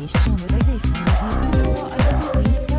Nicht schon wieder nächsten Mal, nur, als ob ich nichts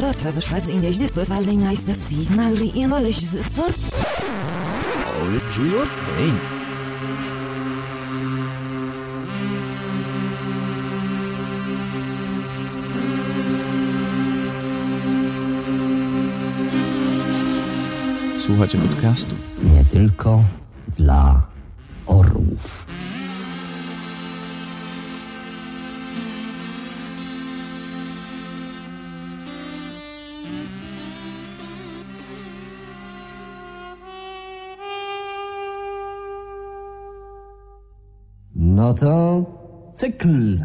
Rotwe wyszła z innej pozwalnej najstępcji znali i noleś z co? Ale. Słuchacie podcastu? Nie tylko dla cykl.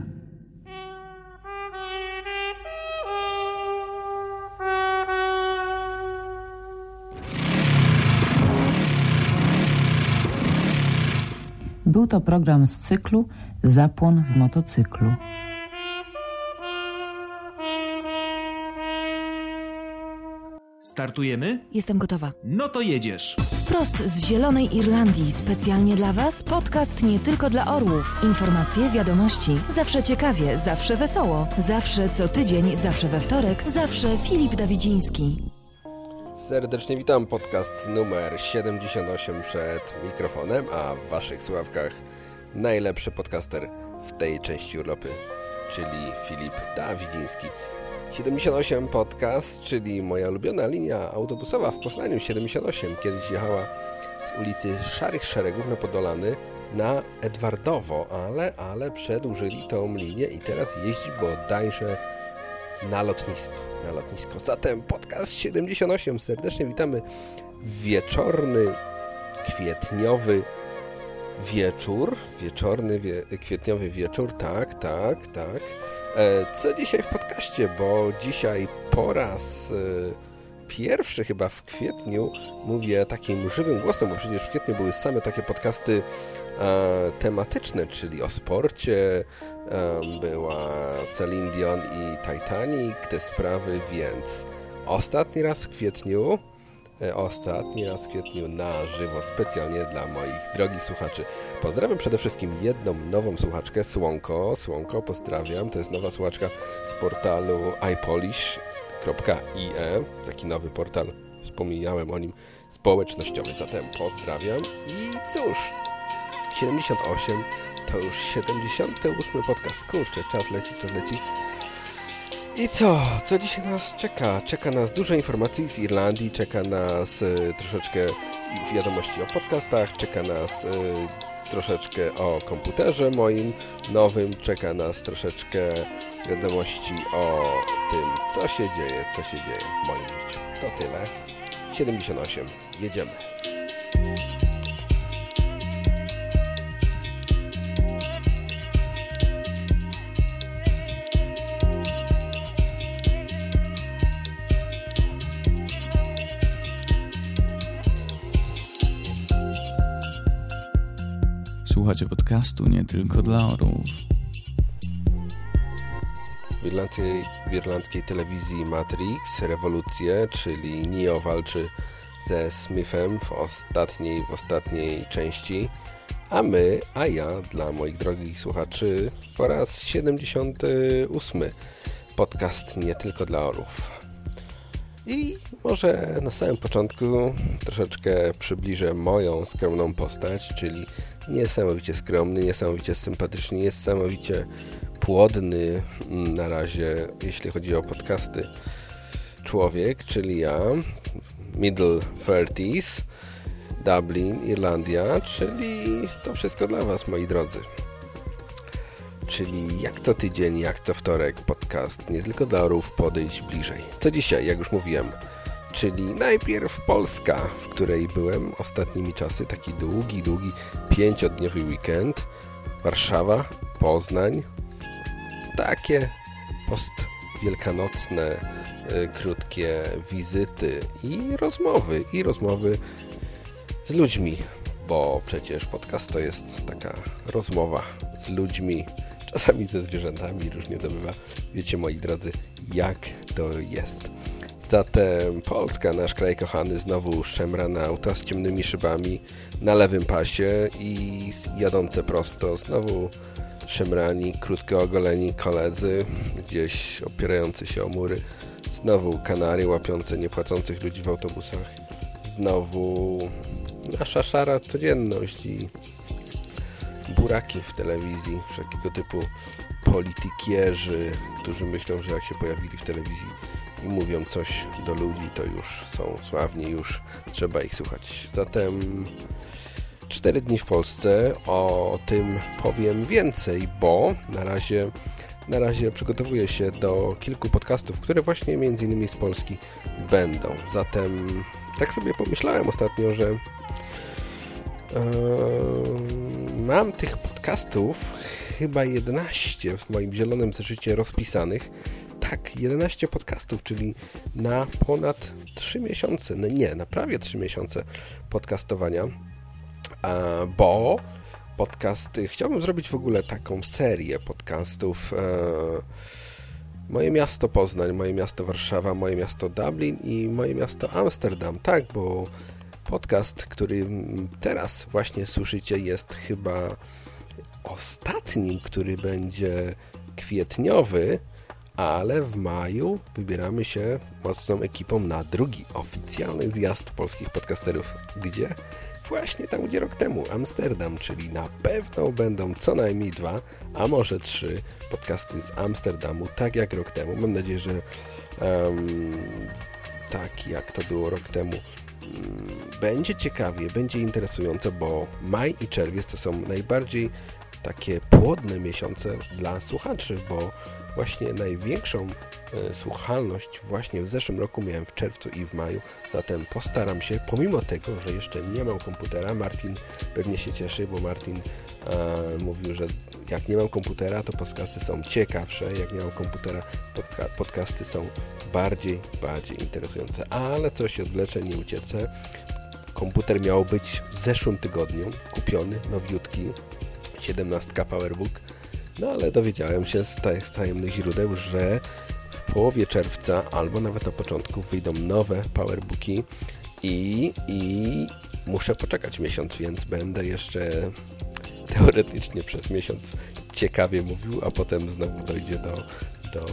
Był to program z cyklu Zapłon w motocyklu. Startujemy? Jestem gotowa. No to jedziesz. Wprost z Zielonej Irlandii, specjalnie dla Was, podcast nie tylko dla orłów. Informacje, wiadomości, zawsze ciekawie, zawsze wesoło, zawsze co tydzień, zawsze we wtorek, zawsze Filip Dawidziński. Serdecznie witam, podcast numer 78 przed mikrofonem, a w Waszych sławkach najlepszy podcaster w tej części Europy, czyli Filip Dawidziński. 78 Podcast, czyli moja ulubiona linia autobusowa w Poznaniu 78. Kiedyś jechała z ulicy Szarych Szeregów na Podolany na Edwardowo, ale, ale przedłużyli tą linię i teraz jeździ bodajże na lotnisko. Na lotnisko. Zatem podcast 78. Serdecznie witamy wieczorny, kwietniowy wieczór. Wieczorny, wie, kwietniowy wieczór, tak, tak, tak. E, co dzisiaj w podcaście, bo dzisiaj po raz e, pierwszy chyba w kwietniu mówię takim żywym głosem, bo przecież w kwietniu były same takie podcasty e, tematyczne, czyli o sporcie, była Celine Dion i Titanic, te sprawy, więc ostatni raz w kwietniu ostatni raz w kwietniu na żywo, specjalnie dla moich drogich słuchaczy. Pozdrawiam przede wszystkim jedną nową słuchaczkę, Słonko. Słonko, pozdrawiam. To jest nowa słuchaczka z portalu ipolish.ie. Taki nowy portal, wspomniałem o nim, społecznościowy. Zatem pozdrawiam. I cóż, 78 to już 78 podcast. Kurczę, czas leci, czas leci. I co? Co dzisiaj nas czeka? Czeka nas dużo informacji z Irlandii, czeka nas y, troszeczkę wiadomości o podcastach, czeka nas y, troszeczkę o komputerze moim nowym, czeka nas troszeczkę wiadomości o tym, co się dzieje, co się dzieje w moim życiu. To tyle. 78. Jedziemy. Słuchacie podcastu nie tylko dla orłów. W irlandzkiej, w irlandzkiej telewizji Matrix rewolucję, czyli Neo walczy ze Smithem w ostatniej, w ostatniej części, a my, a ja dla moich drogich słuchaczy po raz 78 podcast nie tylko dla orów. I może na samym początku troszeczkę przybliżę moją skromną postać, czyli niesamowicie skromny, niesamowicie sympatyczny, niesamowicie płodny na razie, jeśli chodzi o podcasty, człowiek, czyli ja, middle 30s, Dublin, Irlandia, czyli to wszystko dla Was, moi drodzy. Czyli jak to tydzień, jak to wtorek, podcast nie tylko dla orów, podejść bliżej. Co dzisiaj, jak już mówiłem, czyli najpierw Polska, w której byłem ostatnimi czasy, taki długi, długi, pięciodniowy weekend, Warszawa, Poznań, takie postwielkanocne, y, krótkie wizyty i rozmowy, i rozmowy z ludźmi, bo przecież podcast to jest taka rozmowa z ludźmi, czasami ze zwierzętami, różnie to bywa. Wiecie, moi drodzy, jak to jest. Zatem Polska, nasz kraj kochany, znowu szemrane auta z ciemnymi szybami na lewym pasie i jadące prosto, znowu szemrani, krótko ogoleni koledzy, gdzieś opierający się o mury, znowu kanary łapiące niepłacących ludzi w autobusach, znowu nasza szara codzienność i buraki w telewizji, wszelkiego typu politykierzy, którzy myślą, że jak się pojawili w telewizji i mówią coś do ludzi, to już są sławni, już trzeba ich słuchać. Zatem cztery dni w Polsce, o tym powiem więcej, bo na razie, na razie przygotowuję się do kilku podcastów, które właśnie między innymi z Polski będą. Zatem tak sobie pomyślałem ostatnio, że yy, mam tych podcastów chyba 11 w moim zielonym zeszycie rozpisanych. Tak, 11 podcastów, czyli na ponad 3 miesiące, no nie, na prawie 3 miesiące podcastowania, bo podcasty, chciałbym zrobić w ogóle taką serię podcastów Moje miasto Poznań, moje miasto Warszawa, moje miasto Dublin i moje miasto Amsterdam, tak, bo podcast, który teraz właśnie słyszycie jest chyba ostatnim, który będzie kwietniowy, ale w maju wybieramy się mocną ekipą na drugi oficjalny zjazd polskich podcasterów. Gdzie? Właśnie tam, gdzie rok temu, Amsterdam, czyli na pewno będą co najmniej dwa, a może trzy podcasty z Amsterdamu, tak jak rok temu. Mam nadzieję, że um, tak jak to było rok temu, um, będzie ciekawie, będzie interesujące, bo maj i czerwiec to są najbardziej takie płodne miesiące dla słuchaczy, bo właśnie największą e, słuchalność właśnie w zeszłym roku miałem w czerwcu i w maju, zatem postaram się, pomimo tego, że jeszcze nie mam komputera, Martin pewnie się cieszy, bo Martin e, mówił, że jak nie mam komputera, to podcasty są ciekawsze, jak nie mam komputera, podca podcasty są bardziej, bardziej interesujące, ale coś odleczę, nie uciecę. Komputer miał być w zeszłym tygodniu kupiony, nowiutki, 17 PowerBook, no ale dowiedziałem się z tajemnych źródeł, że w połowie czerwca albo nawet na początku wyjdą nowe powerbooki i, i muszę poczekać miesiąc, więc będę jeszcze teoretycznie przez miesiąc ciekawie mówił, a potem znowu dojdzie do, do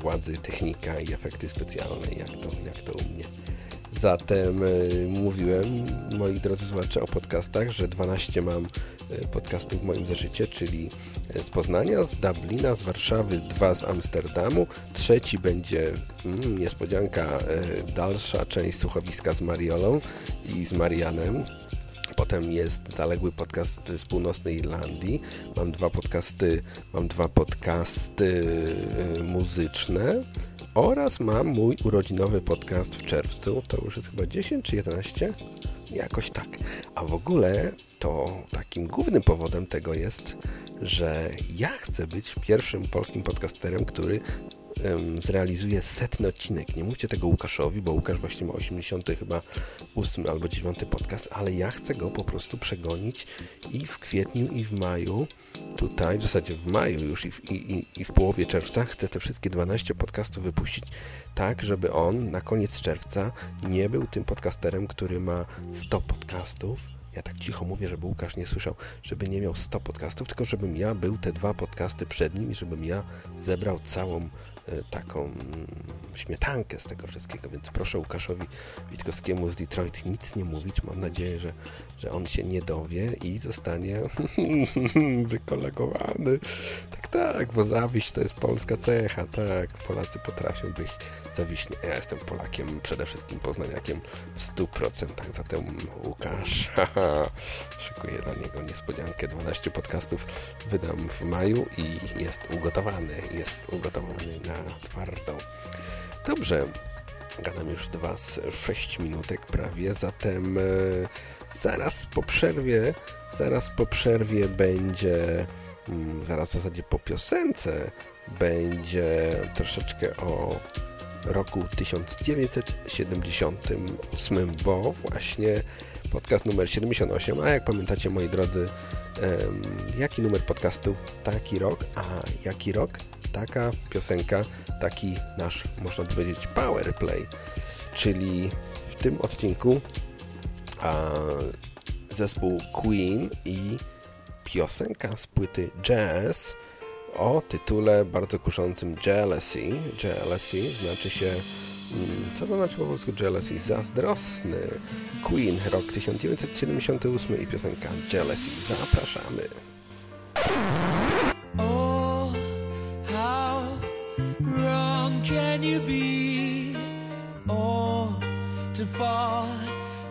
władzy technika i efekty specjalne, jak to, jak to u mnie. Zatem y, mówiłem, moi drodzy słuchacze, o podcastach, że 12 mam y, podcastów w moim zeszycie, czyli z Poznania, z Dublina, z Warszawy, dwa z Amsterdamu, trzeci będzie mm, niespodzianka, y, dalsza część słuchowiska z Mariolą i z Marianem, Potem jest zaległy podcast z północnej Irlandii. Mam dwa podcasty, mam dwa podcasty muzyczne oraz mam mój urodzinowy podcast w czerwcu. To już jest chyba 10 czy 11? Jakoś tak. A w ogóle to takim głównym powodem tego jest, że ja chcę być pierwszym polskim podcasterem, który zrealizuje setny odcinek. Nie mówcie tego Łukaszowi, bo Łukasz właśnie ma 80 chyba 8 albo 9 podcast, ale ja chcę go po prostu przegonić i w kwietniu i w maju tutaj, w zasadzie w maju już i w, i, i w połowie czerwca chcę te wszystkie 12 podcastów wypuścić tak, żeby on na koniec czerwca nie był tym podcasterem, który ma 100 podcastów, ja tak cicho mówię, żeby Łukasz nie słyszał, żeby nie miał 100 podcastów, tylko żebym ja był te dwa podcasty przed nim i żebym ja zebrał całą taką mm, śmietankę z tego wszystkiego, więc proszę Łukaszowi Witkowskiemu z Detroit nic nie mówić. Mam nadzieję, że, że on się nie dowie i zostanie wykolegowany. Tak, tak, bo zawiść to jest polska cecha, tak. Polacy potrafią być zawiśni. Ja jestem Polakiem, przede wszystkim poznaniakiem w 100%. Zatem Łukasz, haha, szykuję dla niego niespodziankę. 12 podcastów wydam w maju i jest ugotowany, jest ugotowany na twardą. Dobrze, gadam już do Was 6 minutek prawie, zatem e, zaraz po przerwie, zaraz po przerwie będzie, zaraz w zasadzie po piosence będzie troszeczkę o roku 1978, bo właśnie podcast numer 78, a jak pamiętacie moi drodzy, jaki numer podcastu, taki rok, a jaki rok, taka piosenka, taki nasz, można powiedzieć, power play, czyli w tym odcinku a, zespół Queen i piosenka z płyty Jazz o tytule bardzo kuszącym Jealousy. Jealousy znaczy się mm, co to znaczy po polsku jealousy? Zazdrosny. Queen, rok 1978 i piosenka Jealousy. Zapraszamy. can you be? Oh, to fall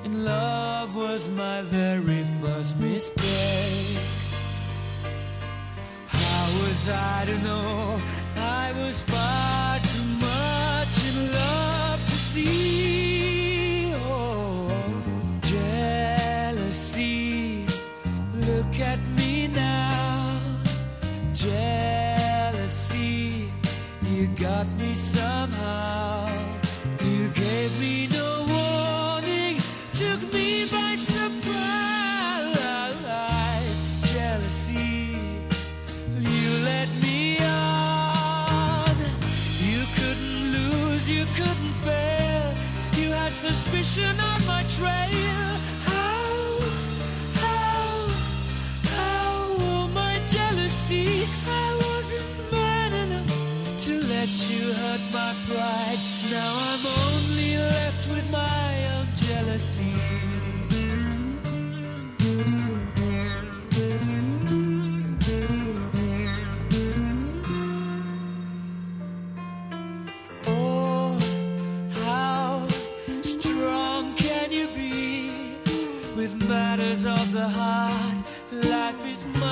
in love was my very first mistake. Was I to know I was far too much in love to see? Oh, jealousy, look at me now. Jealousy, you got me somehow. Suspicion on my trail.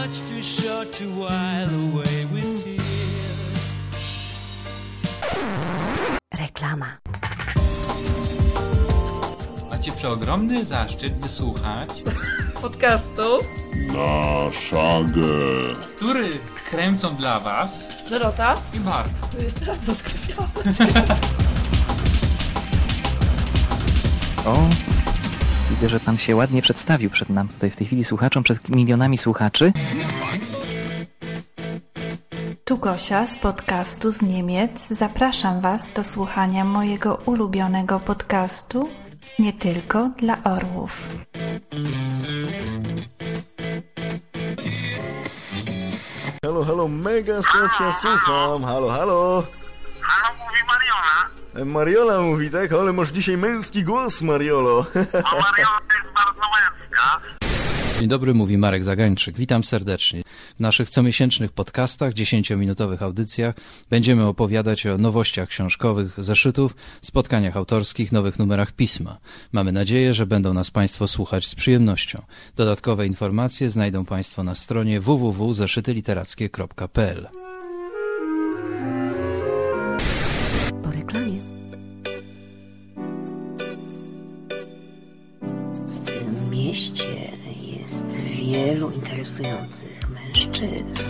Much too short to while away with tears. Reklama. Macie przeogromny zaszczyt wysłuchać, podcastu Na szagę. który kręcą dla Was Dorota. i Bart. To jeszcze raz to skrzypiałam. O, widzę, że pan się ładnie przedstawił przed nam tutaj w tej chwili słuchaczom, przed milionami słuchaczy. Tu Gosia z podcastu z Niemiec. Zapraszam Was do słuchania mojego ulubionego podcastu nie tylko dla orłów. Halo, halo, mega stacja, słucham. Halo, halo. Mariola mówi, tak? Ale masz dzisiaj męski głos, Mariolo. A Mariola jest bardzo męska. Dzień dobry, mówi Marek Zagańczyk. Witam serdecznie. W naszych comiesięcznych podcastach, 10-minutowych audycjach będziemy opowiadać o nowościach książkowych, zeszytów, spotkaniach autorskich, nowych numerach pisma. Mamy nadzieję, że będą nas Państwo słuchać z przyjemnością. Dodatkowe informacje znajdą Państwo na stronie www.zeszytyliterackie.pl mieście jest wielu interesujących mężczyzn.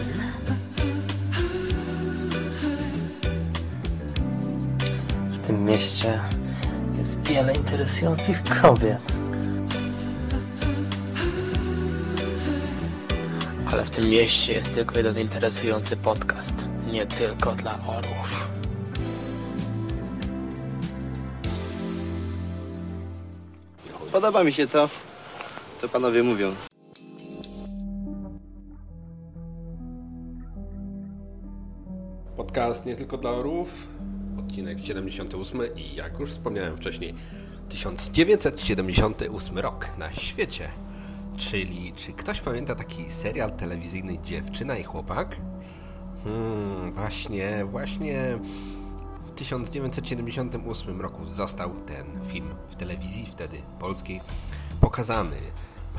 W tym mieście jest wiele interesujących kobiet. Ale w tym mieście jest tylko jeden interesujący podcast. Nie tylko dla orłów. Podoba mi się to, co panowie mówią. Podcast nie tylko dla orłów, odcinek 78 i jak już wspomniałem wcześniej, 1978 rok na świecie. Czyli czy ktoś pamięta taki serial telewizyjny Dziewczyna i Chłopak? Hmm, właśnie, właśnie w 1978 roku został ten film w telewizji wtedy polskiej pokazany.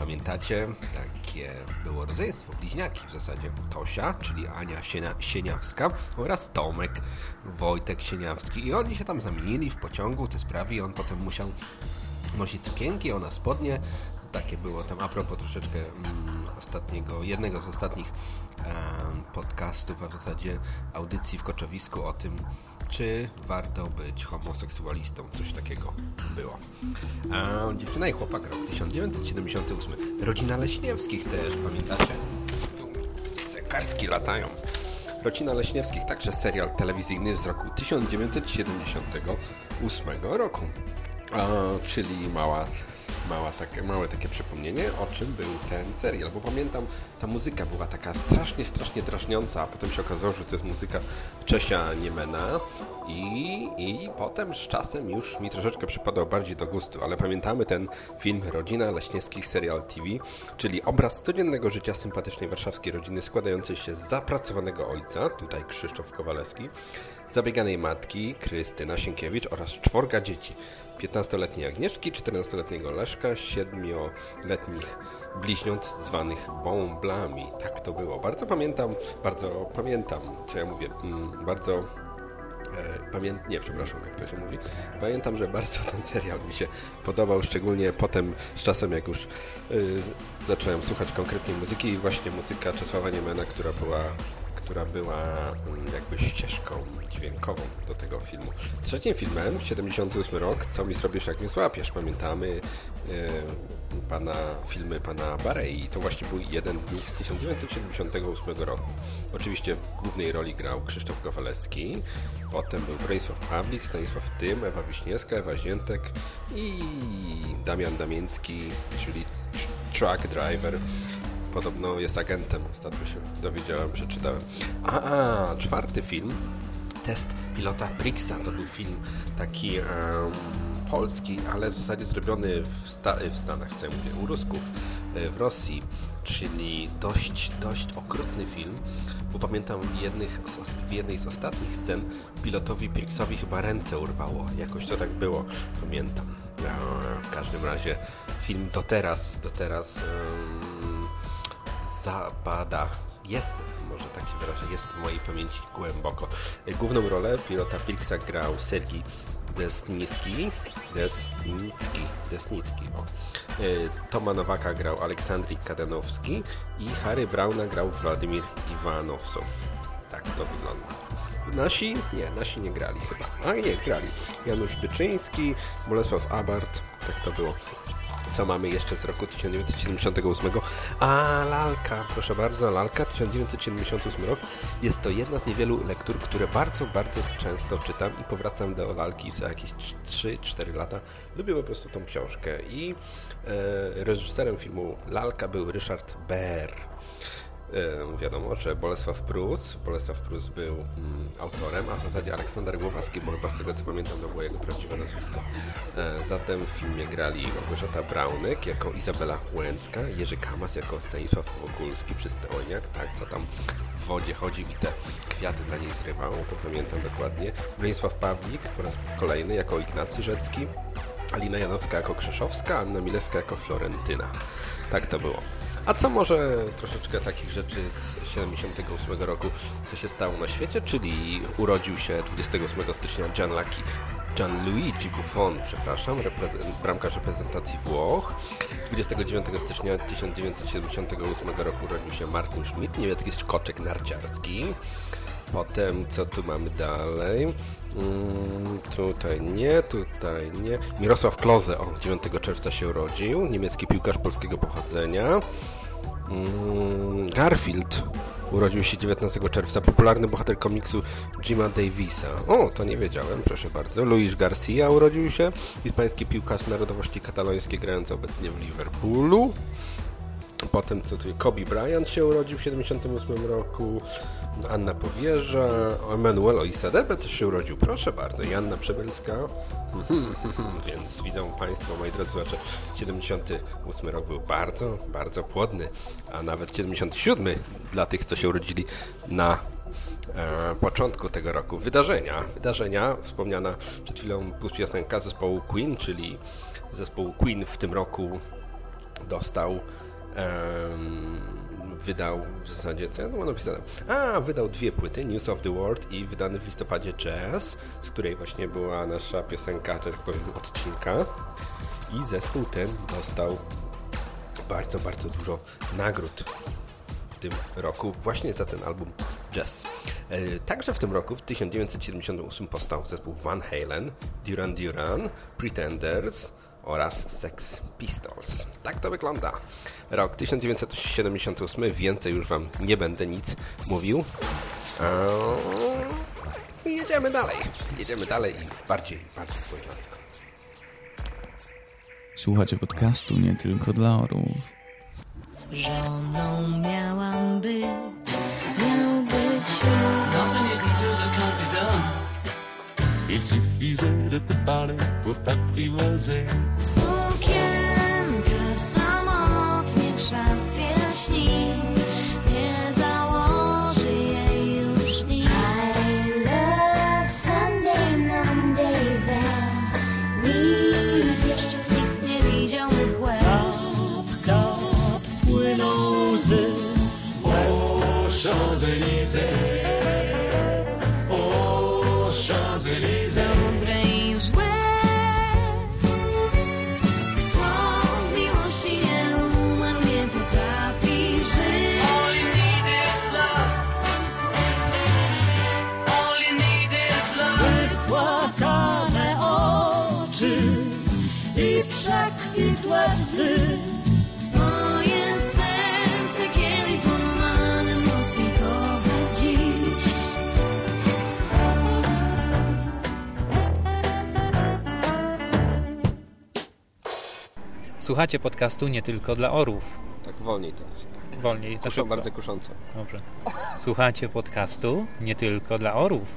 Pamiętacie? Takie było rodzeństwo, bliźniaki w zasadzie. Tosia, czyli Ania Sienia, Sieniawska oraz Tomek Wojtek Sieniawski. I oni się tam zamienili w pociągu, te sprawy i on potem musiał nosić sukienki, ona spodnie. Takie było tam a propos troszeczkę mm, ostatniego, jednego z ostatnich e, podcastów, a w zasadzie audycji w Koczowisku o tym, czy warto być homoseksualistą. Coś takiego było. A dziewczyna i chłopak rok 1978. Rodzina Leśniewskich też, pamiętacie? Te kartki latają. Rodzina Leśniewskich, także serial telewizyjny z roku 1978 roku. A, czyli mała mała takie, małe takie przypomnienie, o czym był ten serial, bo pamiętam, ta muzyka była taka strasznie, strasznie drażniąca, a potem się okazało, że to jest muzyka Czesia Niemena i, i potem z czasem już mi troszeczkę przypadał bardziej do gustu, ale pamiętamy ten film Rodzina Leśniewskich Serial TV, czyli obraz codziennego życia sympatycznej warszawskiej rodziny składającej się z zapracowanego ojca, tutaj Krzysztof Kowalewski, zabieganej matki Krystyna Sienkiewicz oraz czworga dzieci. 15-letniej Agnieszki, 14-letniego Leszka, 7-letnich bliźniąt zwanych bąblami. Tak to było. Bardzo pamiętam, bardzo pamiętam, co ja mówię, mm, bardzo e, pamięt... nie, przepraszam, jak to się mówi. Pamiętam, że bardzo ten serial mi się podobał, szczególnie potem z czasem, jak już y, zacząłem słuchać konkretnej muzyki i właśnie muzyka Czesława Niemena, która była która była jakby ścieżką dźwiękową do tego filmu. Trzecim filmem, 78 rok, Co mi zrobisz jak mnie złapiesz, pamiętamy yy, pana filmy pana Barei. To właśnie był jeden z nich z 1978 roku. Oczywiście w głównej roli grał Krzysztof Kowalewski, potem był Bronisław Pawlik, Stanisław Tym, Ewa Wiśniewska, Ewa Ziętek i Damian Damięcki, czyli Truck Driver podobno jest agentem. Ostatnio się dowiedziałem, przeczytałem. A, a czwarty film. Test pilota Brixa. To był film taki um, polski, ale w zasadzie zrobiony w, sta w Stanach, co ja mówię, u Rusków, w Rosji, czyli dość, dość okrutny film, bo pamiętam jednych, w jednej z ostatnich scen pilotowi Brixowi chyba ręce urwało. Jakoś to tak było, pamiętam. W każdym razie film do teraz, do teraz um, zapada. Jest, może tak się wyrażę, jest w mojej pamięci głęboko. Główną rolę pilota Pilksa grał Sergii Desnicki, Desnicki, Desnicki, o. Toma Nowaka grał Aleksandrii Kadanowski i Harry Brauna grał Władimir Iwanowsow. Tak to wygląda. Nasi? Nie, nasi nie grali chyba. A nie, grali. Janusz Byczyński, Bolesław Abart, tak to było co mamy jeszcze z roku 1978. A Lalka, proszę bardzo, Lalka 1978 rok. Jest to jedna z niewielu lektur, które bardzo, bardzo często czytam i powracam do Lalki za jakieś 3-4 lata. Lubię po prostu tą książkę i e, reżyserem filmu Lalka był Richard Baer. E, wiadomo, że Bolesław Prus, Bolesław Prus był mm, autorem, a w zasadzie Aleksander Głowacki, bo chyba z tego co pamiętam to było jego prawdziwe nazwisko. E, zatem w filmie grali Małgorzata Braunek jako Izabela Łęcka, Jerzy Kamas jako Stanisław Ogólski, przystojniak, tak, co tam w wodzie chodził i te kwiaty dla niej zrywał, to pamiętam dokładnie. Bronisław Pawlik po raz kolejny jako Ignacy Rzecki, Alina Janowska jako Krzeszowska, Anna Milewska jako Florentyna. Tak to było. A co może troszeczkę takich rzeczy z 78 roku, co się stało na świecie, czyli urodził się 28 stycznia Gianluigi, Gianluigi Buffon, przepraszam, bramkarz reprezentacji Włoch. 29 stycznia 1978 roku urodził się Martin Schmidt, niemiecki skoczek narciarski. Potem, co tu mamy dalej? Mm, tutaj nie, tutaj nie. Mirosław Kloze, o, 9 czerwca się urodził, niemiecki piłkarz polskiego pochodzenia. Mm, Garfield urodził się 19 czerwca, popularny bohater komiksu Jima Davisa. O, to nie wiedziałem, proszę bardzo. Luis Garcia urodził się, hiszpański piłkarz narodowości katalońskiej, grający obecnie w Liverpoolu. Potem co tu Kobe Bryant się urodził w 78 roku. Anna Powierza, Emanuel Oisadebe też się urodził. Proszę bardzo, Janna Przebylska. Więc widzą Państwo, moi drodzy słuchacze, 78 rok był bardzo, bardzo płodny, a nawet 77 dla tych, co się urodzili na e, początku tego roku. Wydarzenia, wydarzenia, wspomniana przed chwilą piosenka zespołu Queen, czyli zespół Queen w tym roku dostał wydał w zasadzie, co ja mam napisane? A, wydał dwie płyty, News of the World i wydany w listopadzie Jazz, z której właśnie była nasza piosenka, że tak powiem, odcinka. I zespół ten dostał bardzo, bardzo dużo nagród w tym roku właśnie za ten album Jazz. E, także w tym roku, w 1978 powstał zespół Van Halen, Duran Duran, Pretenders, oraz Sex Pistols. Tak to wygląda. Rok 1978, więcej już Wam nie będę nic mówił. I jedziemy dalej. Jedziemy dalej i bardziej, bardziej po Słuchacie podcastu nie tylko dla orłów. Żoną miałam być, miał być ślub. Il suffisait de te parler pour t'apprivoiser. Słuchacie podcastu nie tylko dla orłów. Tak, wolniej teraz. Wolniej, za Kuszą, bardzo kusząco. Dobrze. Słuchacie podcastu nie tylko dla orłów.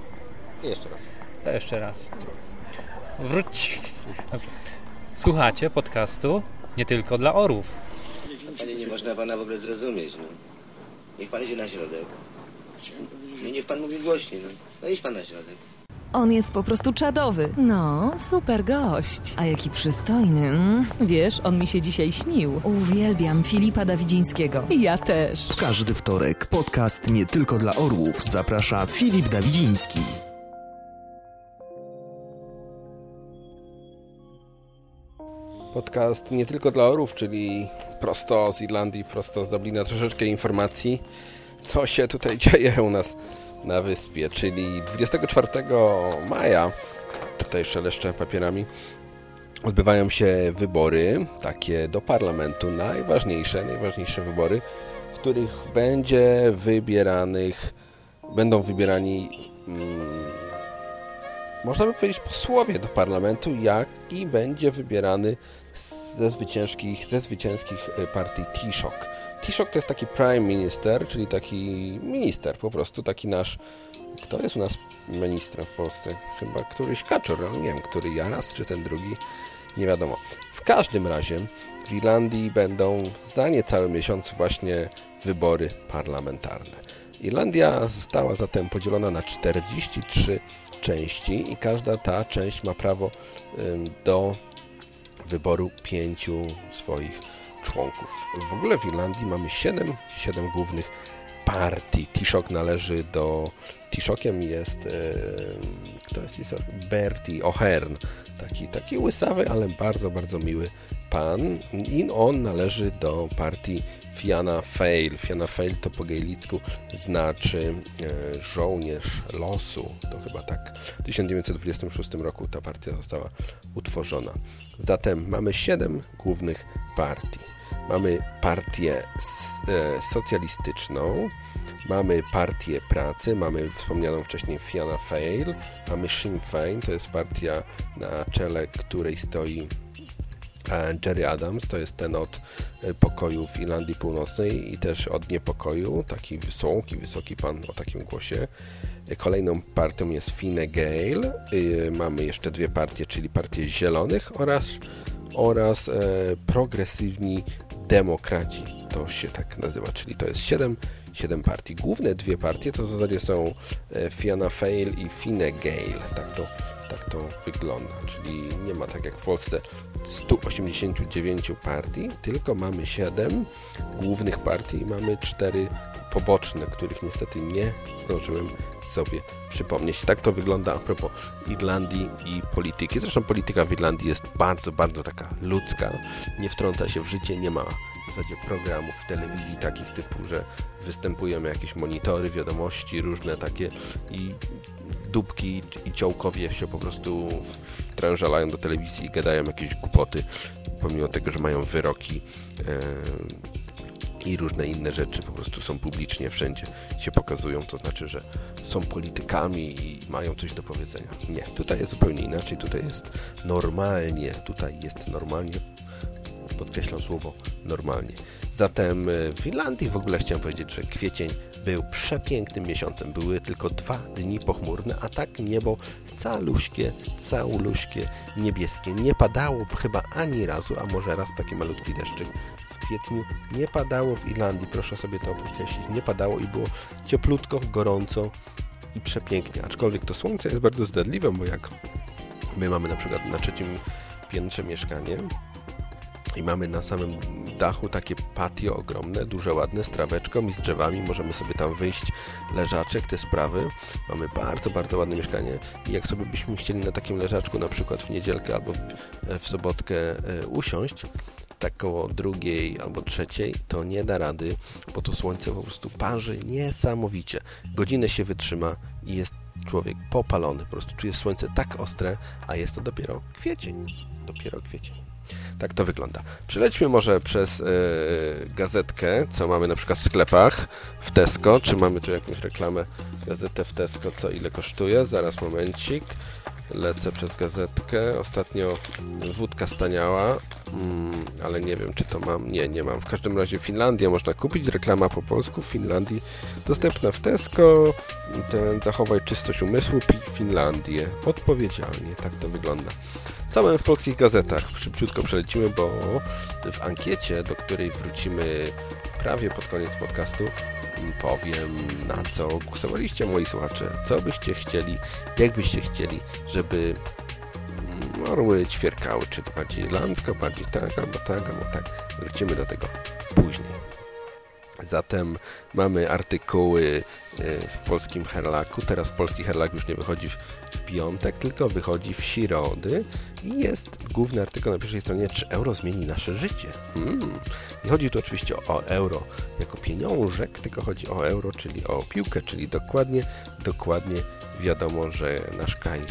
I jeszcze raz. To jeszcze raz. Wróć. Dobrze. Słuchacie podcastu nie tylko dla orłów. Panie, nie można pana w ogóle zrozumieć, no. Niech pan idzie na środek. No niech pan mówi głośniej, no. No idź pan na środek. On jest po prostu czadowy. No, super gość. A jaki przystojny. Mm? Wiesz, on mi się dzisiaj śnił. Uwielbiam Filipa Dawidzińskiego. Ja też. Każdy wtorek podcast nie tylko dla orłów zaprasza Filip Dawidziński. Podcast nie tylko dla orów, czyli prosto z Irlandii, prosto z Dublina, troszeczkę informacji, co się tutaj dzieje u nas na wyspie, czyli 24 maja, tutaj szeleszczę papierami, odbywają się wybory, takie do parlamentu, najważniejsze, najważniejsze wybory, w których będzie wybieranych, będą wybierani, mm, można by powiedzieć, posłowie do parlamentu, jak i będzie wybierany ze zwycięskich, ze zwycięskich partii Taoiseach. Taoiseach to jest taki prime minister, czyli taki minister, po prostu taki nasz... Kto jest u nas ministrem w Polsce? Chyba któryś kaczor, ale nie wiem, który ja raz, czy ten drugi, nie wiadomo. W każdym razie w Irlandii będą za niecały miesiąc właśnie wybory parlamentarne. Irlandia została zatem podzielona na 43 części i każda ta część ma prawo do wyboru pięciu swoich członków. W ogóle w Irlandii mamy 7, 7 głównych partii. Taoiseach należy do... Taoiseachem jest... Yy, kto jest Taoiseach? Bertie O'Hearn. Taki, taki łysawy, ale bardzo, bardzo miły pan. I on należy do partii Fianna Fáil. Fianna Fáil to po gaelicku znaczy e, żołnierz losu. To chyba tak. W 1926 roku ta partia została utworzona. Zatem mamy siedem głównych partii. Mamy partię e, socjalistyczną, mamy partię pracy, mamy wspomnianą wcześniej Fianna Fáil, mamy Sinn Féin, to jest partia na czele której stoi e, Jerry Adams, to jest ten od e, pokoju w Irlandii Północnej i też od niepokoju, taki wysoki, wysoki pan o takim głosie. E, Kolejną partią jest Fine Gael, mamy jeszcze dwie partie, czyli partię Zielonych oraz, oraz e, progresywni demokraci, to się tak nazywa, czyli to jest 7, 7 partii. Główne dwie partie to w zasadzie są e, Fianna Fáil i Fine Gael, tak to, tak to wygląda, czyli nie ma tak jak w Polsce 189 partii, tylko mamy 7 głównych partii i mamy 4 poboczne, których niestety nie zdążyłem sobie przypomnieć. Tak to wygląda a propos Irlandii i polityki. Zresztą polityka w Irlandii jest bardzo, bardzo taka ludzka. Nie wtrąca się w życie, nie ma zasadzie programów w telewizji takich typu, że występują jakieś monitory, wiadomości różne takie i dupki i ciołkowie się po prostu wtrężalają do telewizji i gadają jakieś głupoty, pomimo tego, że mają wyroki e, i różne inne rzeczy po prostu są publicznie wszędzie się pokazują, to znaczy, że są politykami i mają coś do powiedzenia. Nie, tutaj jest zupełnie inaczej, tutaj jest normalnie, tutaj jest normalnie, podkreślam słowo normalnie. Zatem e, w Irlandii w ogóle chciałem powiedzieć, że kwiecień był przepięknym miesiącem. Były tylko dwa dni pochmurne, a tak niebo caluśkie, cauluśkie, niebieskie. Nie padało chyba ani razu, a może raz taki malutki deszczyk w kwietniu. Nie padało w Irlandii, proszę sobie to podkreślić. Nie padało i było cieplutko, gorąco i przepięknie. Aczkolwiek to słońce jest bardzo zdradliwe, bo jak my mamy na przykład na trzecim piętrze mieszkanie, i mamy na samym dachu takie patio ogromne, duże, ładne, z traweczką i z drzewami. Możemy sobie tam wyjść, leżaczek, te sprawy. Mamy bardzo, bardzo ładne mieszkanie i jak sobie byśmy chcieli na takim leżaczku na przykład w niedzielkę albo w, w sobotkę e, usiąść, tak koło drugiej albo trzeciej, to nie da rady, bo to słońce po prostu parzy niesamowicie. Godzinę się wytrzyma i jest człowiek popalony. Po prostu tu jest słońce tak ostre, a jest to dopiero kwiecień. Dopiero kwiecień. Tak to wygląda. Przelećmy może przez e, gazetkę, co mamy na przykład w sklepach w Tesco. Czy mamy tu jakąś reklamę, gazetę w Tesco, co ile kosztuje? Zaraz momencik. Lecę przez gazetkę. Ostatnio wódka staniała, mm, ale nie wiem, czy to mam. Nie, nie mam. W każdym razie Finlandia można kupić. Reklama po polsku w Finlandii. Dostępna w Tesco. Ten zachowaj czystość umysłu, pij Finlandię. Odpowiedzialnie. Tak to wygląda. Co mamy w polskich gazetach? Szybciutko przelecimy, bo w ankiecie, do której wrócimy prawie pod koniec podcastu, powiem na co głosowaliście moi słuchacze. Co byście chcieli, jak byście chcieli, żeby mm, orły ćwierkały, czy bardziej irlandzko, bardziej tak, albo tak, albo tak. Wrócimy do tego później. Zatem mamy artykuły w polskim Herlaku. Teraz polski Herlak już nie wychodzi w, w piątek, tylko wychodzi w środy i jest główny artykuł na pierwszej stronie, czy euro zmieni nasze życie. Hmm. Nie chodzi tu oczywiście o euro jako pieniążek, tylko chodzi o euro, czyli o piłkę, czyli dokładnie, dokładnie wiadomo, że nasz kraj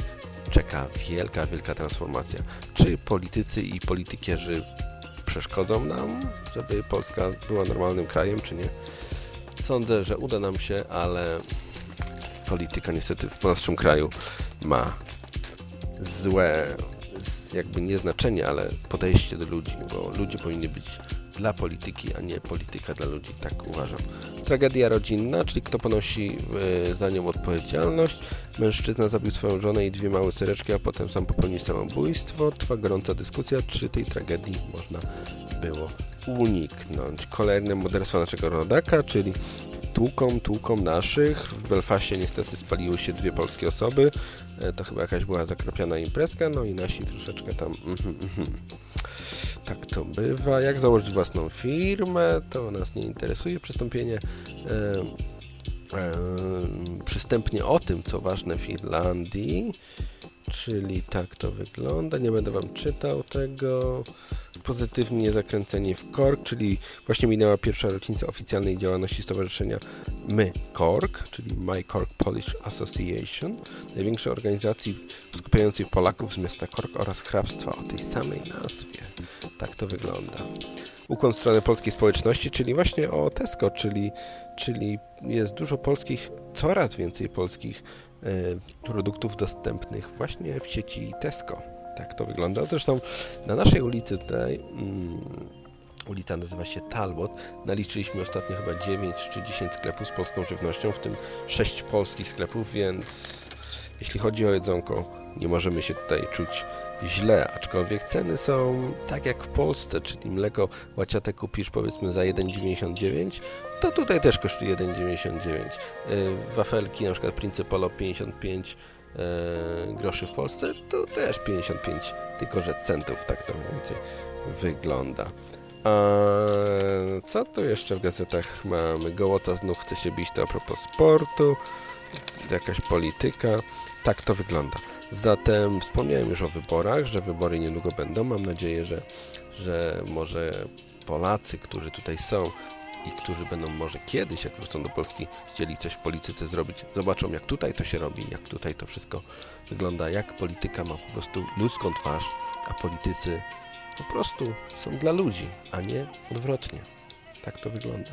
czeka wielka, wielka transformacja. Czy politycy i politykierzy przeszkodzą nam, żeby Polska była normalnym krajem, czy nie. Sądzę, że uda nam się, ale polityka niestety w naszym kraju ma złe, jakby nie znaczenie, ale podejście do ludzi, bo ludzie powinni być dla polityki, a nie polityka dla ludzi, tak uważam. Tragedia rodzinna, czyli kto ponosi e, za nią odpowiedzialność. Mężczyzna zabił swoją żonę i dwie małe córeczki, a potem sam popełnił samobójstwo. Trwa gorąca dyskusja, czy tej tragedii można było uniknąć. Kolejne morderstwo naszego rodaka, czyli tłuką, tłuką naszych. W Belfaście niestety spaliły się dwie polskie osoby. E, To chyba jakaś była zakrapiana imprezka, no i nasi troszeczkę tam... mhm, mhm. Tak to bywa. Jak założyć własną firmę? To nas nie interesuje. Przystąpienie... E, e, przystępnie o tym, co ważne w Irlandii. Czyli tak to wygląda. Nie będę Wam czytał tego. Pozytywnie zakręcenie w KORK, czyli właśnie minęła pierwsza rocznica oficjalnej działalności stowarzyszenia My KORK, czyli My KORK Polish Association, największej organizacji skupiającej Polaków z miasta KORK oraz hrabstwa o tej samej nazwie. Tak to wygląda. Ukłon w stronę polskiej społeczności, czyli właśnie o Tesco, czyli, czyli jest dużo polskich, coraz więcej polskich produktów dostępnych właśnie w sieci Tesco. Tak to wygląda. Zresztą na naszej ulicy tutaj, mm, ulica nazywa się Talbot, naliczyliśmy ostatnio chyba 9 czy 10 sklepów z polską żywnością, w tym 6 polskich sklepów, więc jeśli chodzi o jedzonko, nie możemy się tutaj czuć źle, aczkolwiek ceny są tak jak w Polsce, czyli mleko łaciate kupisz powiedzmy za 1,99, to tutaj też kosztuje 1,99. Yy, Wafelki, na przykład Principolo 55 yy, groszy w Polsce, to też 55, tylko że centów, tak to mniej więcej wygląda. A co tu jeszcze w gazetach mamy? Gołota znów chce się bić, to a propos sportu, jakaś polityka. Tak to wygląda. Zatem wspomniałem już o wyborach, że wybory niedługo będą. Mam nadzieję, że, że może Polacy, którzy tutaj są i którzy będą może kiedyś, jak wrócą do Polski, chcieli coś w polityce zrobić, zobaczą jak tutaj to się robi, jak tutaj to wszystko wygląda, jak polityka ma po prostu ludzką twarz, a politycy po prostu są dla ludzi, a nie odwrotnie. Tak to wygląda.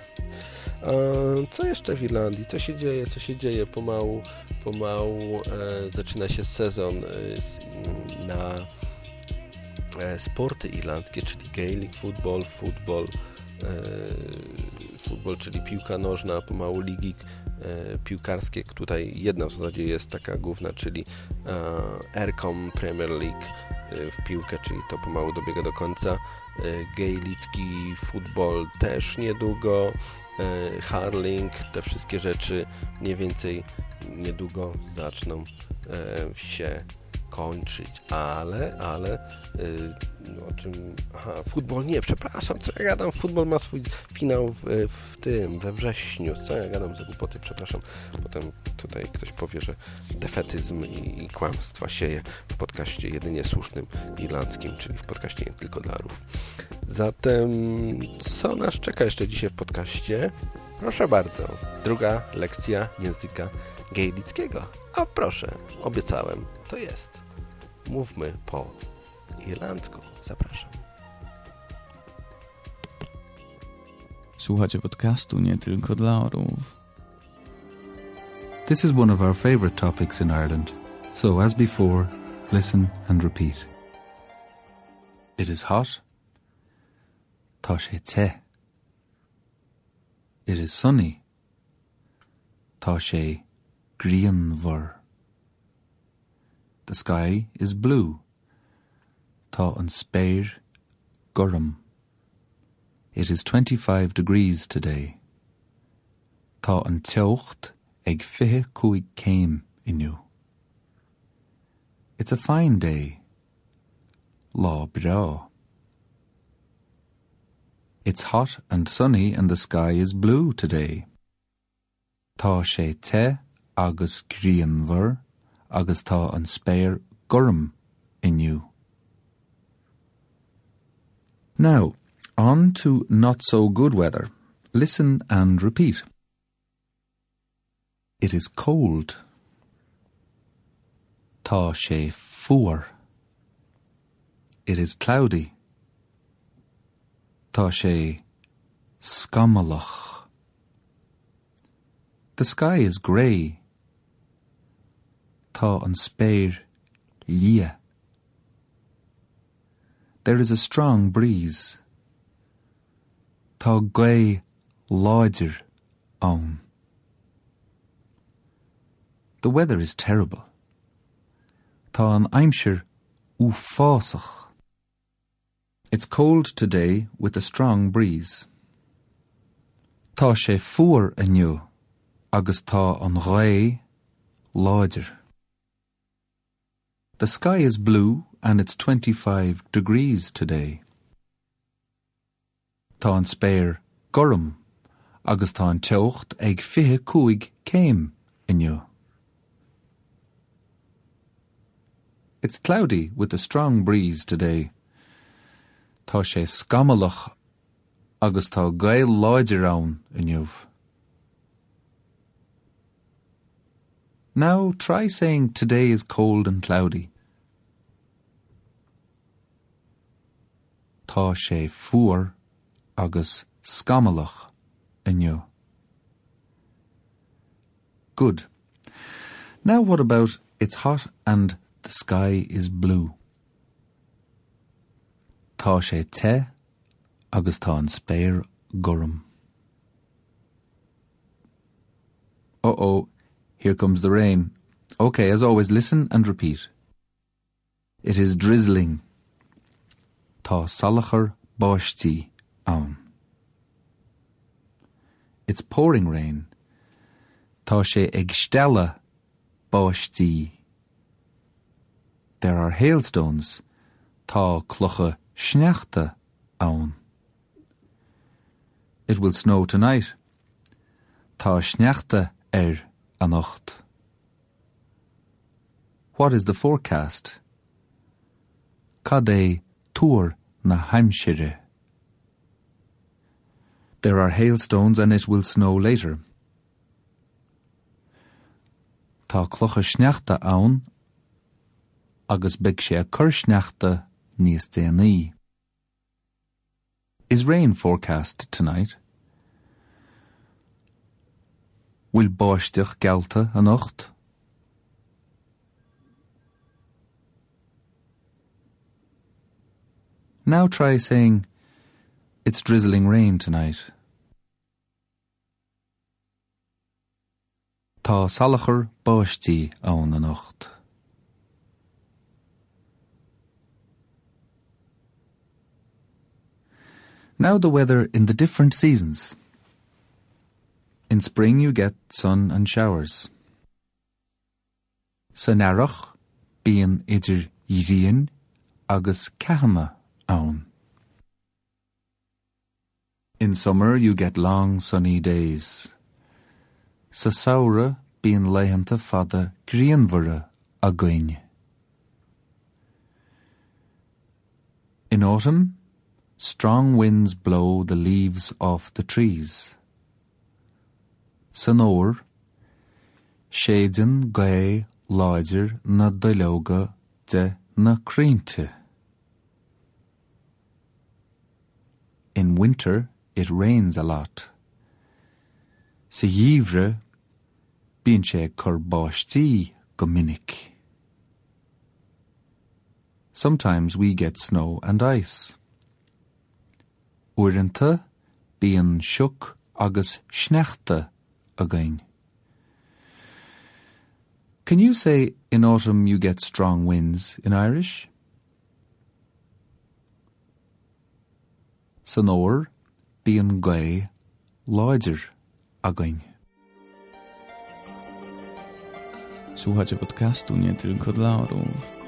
Co jeszcze w Irlandii? Co się dzieje? Co się dzieje? Pomału, pomału e, zaczyna się sezon e, na e, sporty irlandzkie, czyli Gaelic football, football, e, football, czyli piłka nożna, pomału ligi e, piłkarskie. Tutaj jedna w zasadzie jest taka główna, czyli e, Aircom Premier League e, w piłkę, czyli to pomału dobiega do końca. E, Gaelicki football też niedługo. e, Harling, te wszystkie rzeczy mniej więcej niedługo zaczną e, się kończyć, ale, ale y, no, o czym, aha, futbol nie, przepraszam, co ja gadam, futbol ma swój finał w, w tym, we wrześniu, co ja gadam za głupoty, przepraszam, potem tutaj ktoś powie, że defetyzm i, i kłamstwa sieje w podcaście jedynie słusznym irlandzkim, czyli w podcaście nie tylko dla rów. Zatem, co nas czeka jeszcze dzisiaj w podcaście? Proszę bardzo, druga lekcja języka gaelickiego. A proszę, obiecałem, to jest. Mówmy po irlandzku. Zapraszam. Słuchacie podcastu nie tylko dla orłów. This is one of our favourite topics in Ireland, so as before, listen and repeat. It is hot. Tá sé te. It is sunny. Tá sé grianmhar. The sky is blue. Tá an spéir gurm. It is 25 degrees today. Tá an teocht ag fiche cuaig céim inniu. It's a fine day. Lá bra. It's hot and sunny and the sky is blue today. Tá sé te agus grianmhar agus tá an spéir gurm inniu. Now, on to not so good weather. Listen and repeat. It is cold. Tá sé fuair. It is cloudy. Tá sé scamalach. The sky is grey. Tá an spéir lia. There is a strong breeze. tá gé láidir ann. The weather is terrible. Tá an aimsir ú fásach. It's cold today with a strong breeze. Tá sé fuair aniu, agus tá an ré láidir. The sky is blue and it's 25 degrees today. Tá an spéir gom agus tá an teocht ag fithe cuaig céim inniu. It's cloudy with a strong breeze today. Tá sé scamalach agus tá gail láidir ann inniuh. Now try saying today is cold and cloudy. Tá sé fuair agus scamalach inniu. Good. Now what about it's hot and the sky is blue? Tá sé te agus tá an spéir gom. Uh oh, here comes the rain. Okay, as always, listen and repeat. It is drizzling. Tá salachar báistí ann. It's pouring rain. Tá sé ag stella báistí. There are hailstones. Tá clocha sneachta ann. It will snow tonight. Tá sneachta er a nacht. What is the forecast? Cad é túr na Hampshire. There are hailstones and it will snow later. Tá clocha sneachta ann agus beg sé a chur sneachta níos déanaí. Is rain forecast tonight? Will báisteach gelta a nacht? Now try saying, It's drizzling rain tonight. Tá salachar báistí ann a nacht. Now the weather in the different seasons. In spring you get sun and showers. San airach bíon idir dhíon agus cehama ann. In summer you get long sunny days. Sa saoire bíon leihananta fada gríonmhara a gcuine. In autumn, strong winds blow the leaves off the trees. Senor, Shaden gaj lagjer në dëloga të nå krinte. In winter, it rains a lot. Se yivre, binche që gominik. Sometimes we get snow and ice. Urinta, bin shuk agus snechte a gcuin. Can you say in autumn you get strong winds in Irish? San óir bíon gé láidir a gcuin. Słuchacie podcastu nie tylko dla orłów.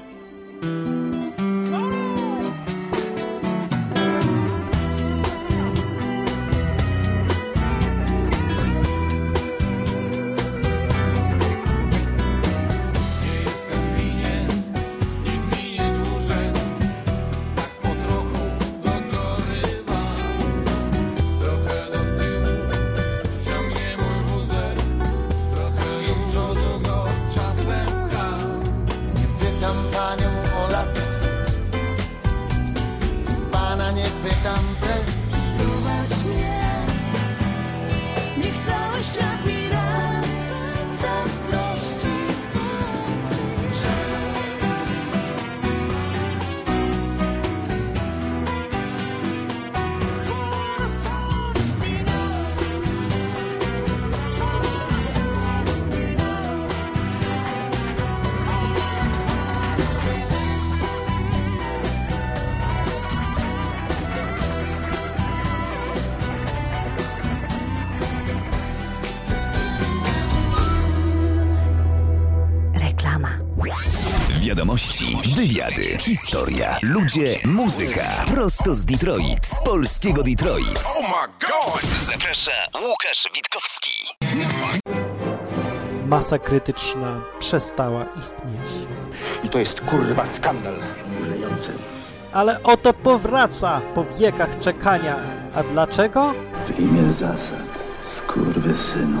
Wywiady, historia, ludzie, muzyka. Prosto z Detroit, z polskiego Detroit. Oh my god! Zaprasza Łukasz Witkowski. Masa krytyczna przestała istnieć. I to jest kurwa skandal. Ulejący. Ale oto powraca po wiekach czekania. A dlaczego? W imię zasad, skurwysynu.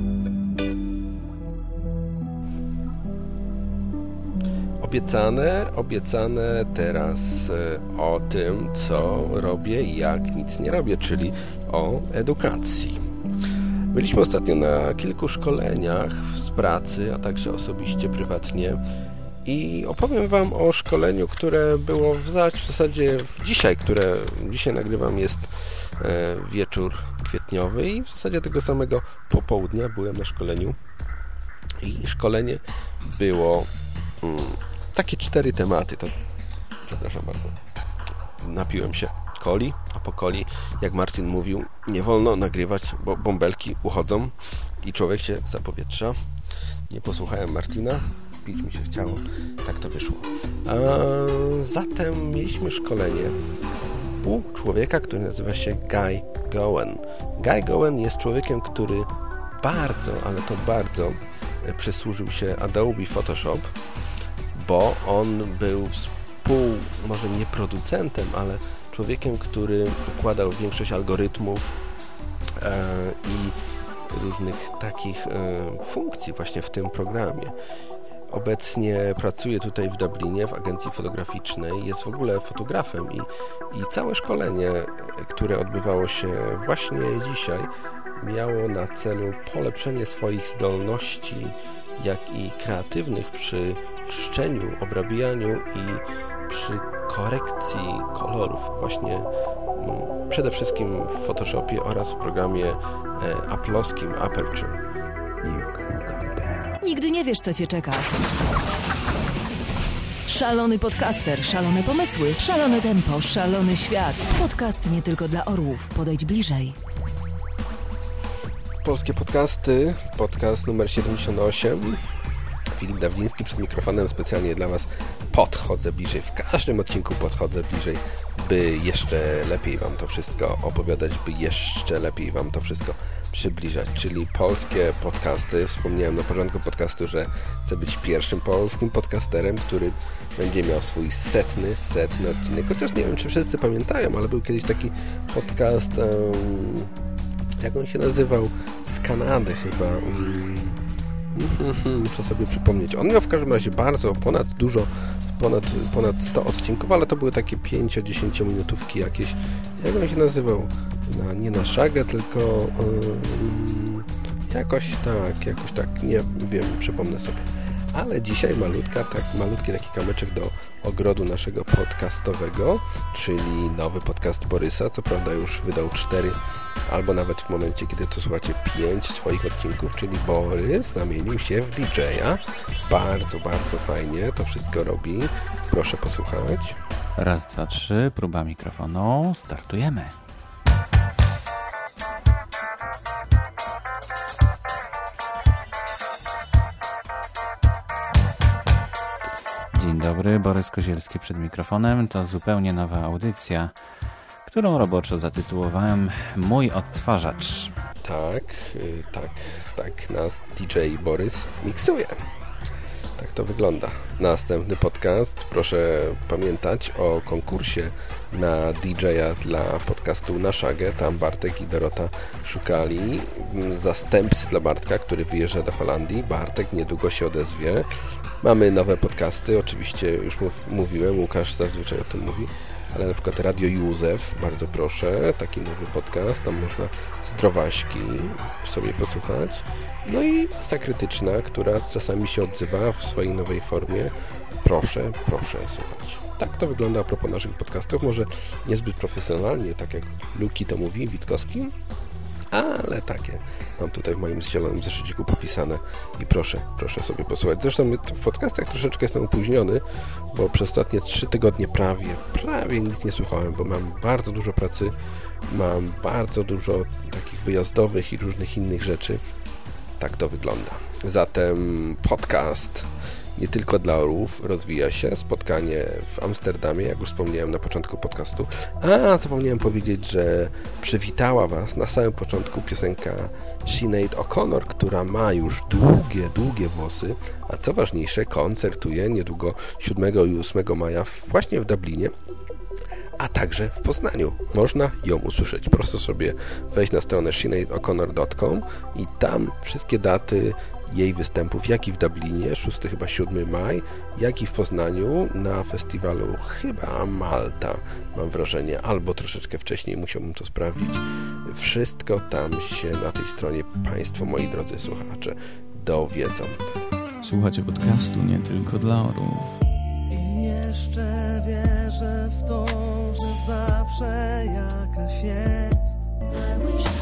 Obiecane, obiecane teraz e, o tym, co robię i jak nic nie robię, czyli o edukacji. Byliśmy ostatnio na kilku szkoleniach z pracy, a także osobiście, prywatnie i opowiem Wam o szkoleniu, które było w za- w zasadzie dzisiaj, które dzisiaj nagrywam jest e, wieczór kwietniowy i w zasadzie tego samego popołudnia byłem na szkoleniu i szkolenie było mm, takie cztery tematy. To, przepraszam bardzo. Napiłem się coli, a po coli, jak Martin mówił, nie wolno nagrywać, bo bąbelki uchodzą i człowiek się zapowietrza. Nie posłuchałem Martina, pić mi się chciało, tak to wyszło. A zatem mieliśmy szkolenie u człowieka, który nazywa się Guy Gowen. Guy Gowen jest człowiekiem, który bardzo, ale to bardzo e, przysłużył się Adobe Photoshop, bo on był współ, może nie producentem, ale człowiekiem, który układał większość algorytmów e, i różnych takich e, funkcji właśnie w tym programie. Obecnie pracuje tutaj w Dublinie w agencji fotograficznej, jest w ogóle fotografem i, i całe szkolenie, e, które odbywało się właśnie dzisiaj, miało na celu polepszenie swoich zdolności, jak i kreatywnych przy czyszczeniu, obrabianiu i przy korekcji kolorów właśnie mm, przede wszystkim w Photoshopie oraz w programie e, Apple'owskim Aperture. Nigdy nie wiesz, co cię czeka. Szalony podcaster, szalone pomysły, szalone tempo, szalony świat. Podcast nie tylko dla orłów. Podejdź bliżej. Polskie podcasty, podcast numer 78. Filip Dawliński przed mikrofonem specjalnie dla Was podchodzę bliżej. W każdym odcinku podchodzę bliżej, by jeszcze lepiej Wam to wszystko opowiadać, by jeszcze lepiej Wam to wszystko przybliżać. Czyli polskie podcasty. Wspomniałem na początku podcastu, że chcę być pierwszym polskim podcasterem, który będzie miał swój setny, setny odcinek. Chociaż nie wiem, czy wszyscy pamiętają, ale był kiedyś taki podcast, em, jak on się nazywał? Z Kanady chyba. Mhm, Muszę sobie przypomnieć. On miał w każdym razie bardzo, ponad dużo, ponad, ponad 100 odcinków, ale to były takie 5-10 minutówki jakieś. Jak on się nazywał? Na, nie na szagę, tylko ym, jakoś tak, jakoś tak, nie wiem, przypomnę sobie. Ale dzisiaj malutka, tak, malutki taki kamyczek do ogrodu naszego podcastowego, czyli nowy podcast Borysa. Co prawda już wydał 4, albo nawet w momencie, kiedy to słuchacie 5 swoich odcinków, czyli Borys zamienił się w DJ-a. Bardzo, bardzo fajnie to wszystko robi. Proszę posłuchać. Raz, dwa, trzy, próba mikrofonu, startujemy. Borys Kozielski przed mikrofonem. To zupełnie nowa audycja, którą roboczo zatytułowałem Mój odtwarzacz. Tak, y, tak, tak, nas DJ Borys miksuje. Tak to wygląda. Następny podcast. Proszę pamiętać o konkursie na DJ-a dla podcastu Na Szagę. Tam Bartek i Dorota szukali mm, zastępcy dla Bartka, który wyjeżdża do Holandii. Bartek niedługo się odezwie. Mamy nowe podcasty. Oczywiście już mów, mówiłem, Łukasz zazwyczaj o tym mówi. Ale na przykład Radio Józef, bardzo proszę, taki nowy podcast, tam można zdrowaśki sobie posłuchać. No i masa krytyczna, która czasami się odzywa w swojej nowej formie. Proszę, proszę słuchać. Tak to wygląda a propos naszych podcastów. Może niezbyt profesjonalnie, tak jak Luki to mówi, Witkowski, ale takie mam tutaj w moim zielonym zeszyciku popisane i proszę, proszę sobie posłuchać. Zresztą w podcastach troszeczkę jestem opóźniony, bo przez ostatnie trzy tygodnie prawie, prawie nic nie słuchałem, bo mam bardzo dużo pracy, mam bardzo dużo takich wyjazdowych i różnych innych rzeczy. Tak to wygląda. Zatem podcast nie tylko dla orłów rozwija się. Spotkanie w Amsterdamie, jak już wspomniałem na początku podcastu. A, zapomniałem powiedzieć, że przywitała Was na samym początku piosenka Sinead O'Connor, która ma już długie, długie włosy, a co ważniejsze, koncertuje niedługo 7 i 8 maja właśnie w Dublinie a także w Poznaniu. Można ją usłyszeć. Proszę sobie wejść na stronę sineado'connor.com i tam wszystkie daty jej występów, jak i w Dublinie, 6 chyba 7 maj, jak i w Poznaniu na festiwalu chyba Malta, mam wrażenie, albo troszeczkę wcześniej, musiałbym to sprawdzić. Wszystko tam się na tej stronie Państwo, moi drodzy słuchacze, dowiedzą. Słuchacie podcastu nie tylko dla orłów. I jeszcze wierzę w to, że zawsze jakaś jest.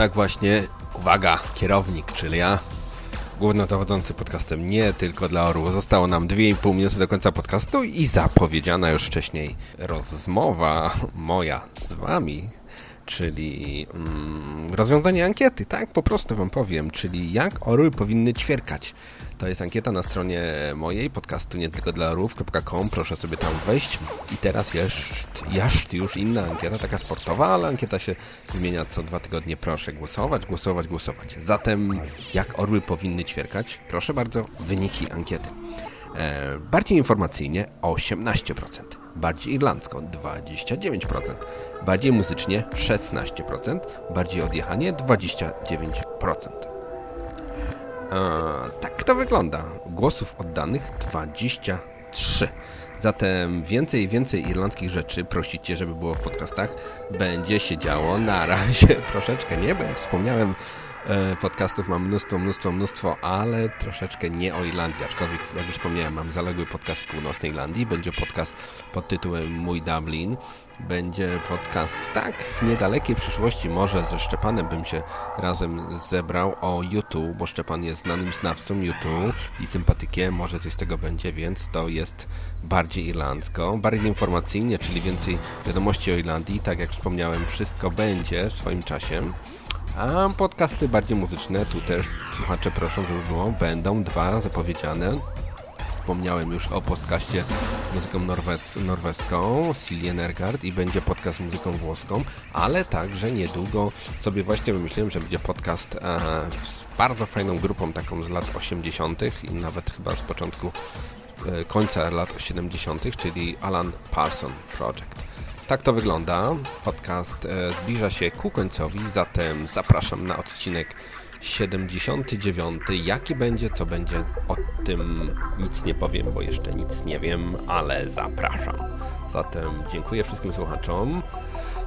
Tak właśnie, uwaga, kierownik, czyli ja, głównodowodzący podcastem nie tylko dla orłów. Zostało nam 2,5 minuty do końca podcastu i zapowiedziana już wcześniej rozmowa moja z Wami, czyli mm, rozwiązanie ankiety, tak po prostu Wam powiem, czyli jak orły powinny ćwierkać. To jest ankieta na stronie mojej podcastu nie tylko dla orłów.com, proszę sobie tam wejść i teraz jest już inna ankieta, taka sportowa, ale ankieta się zmienia co dwa tygodnie, proszę głosować, głosować, głosować. Zatem jak orły powinny ćwierkać? Proszę bardzo, wyniki ankiety. E, bardziej informacyjnie 18%, bardziej irlandzko 29%, bardziej muzycznie 16%, bardziej odjechanie 29%. E, tak to wygląda. Głosów oddanych 23. Zatem więcej i więcej irlandzkich rzeczy prosicie, żeby było w podcastach. Będzie się działo na razie troszeczkę nie, bo jak wspomniałem, e, podcastów mam mnóstwo, mnóstwo, mnóstwo, ale troszeczkę nie o Irlandii, aczkolwiek jak już wspomniałem, mam zaległy podcast z północnej Irlandii, będzie podcast pod tytułem Mój Dublin, będzie podcast, tak, w niedalekiej przyszłości. Może ze Szczepanem bym się razem zebrał. O YouTube, bo Szczepan jest znanym znawcą YouTube i sympatykiem, może coś z tego będzie, więc to jest bardziej irlandzko, bardziej informacyjnie, czyli więcej wiadomości o Irlandii, tak jak wspomniałem, wszystko będzie w swoim czasie. A podcasty bardziej muzyczne, tu też słuchacze proszą, żeby było, będą dwa zapowiedziane. Wspomniałem już o podcaście muzyką norwec, norweską, Silje Nergard i będzie podcast muzyką włoską, ale także niedługo sobie właśnie wymyśliłem, że będzie podcast e, z bardzo fajną grupą taką z lat 80. i nawet chyba z początku e, końca lat 70., czyli Alan Parson Project. Tak to wygląda. Podcast e, zbliża się ku końcowi, zatem zapraszam na odcinek 79. Jaki będzie, co będzie, o tym nic nie powiem, bo jeszcze nic nie wiem, ale zapraszam. Zatem dziękuję wszystkim słuchaczom.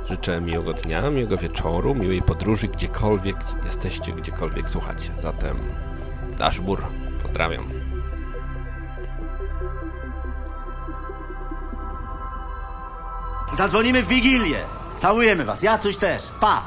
Życzę miłego dnia, miłego wieczoru, miłej podróży, gdziekolwiek jesteście, gdziekolwiek słuchacie. Zatem Dashbur, Pozdrawiam. Zadzwonimy w Wigilię. Całujemy was. Jacuś też. Pa!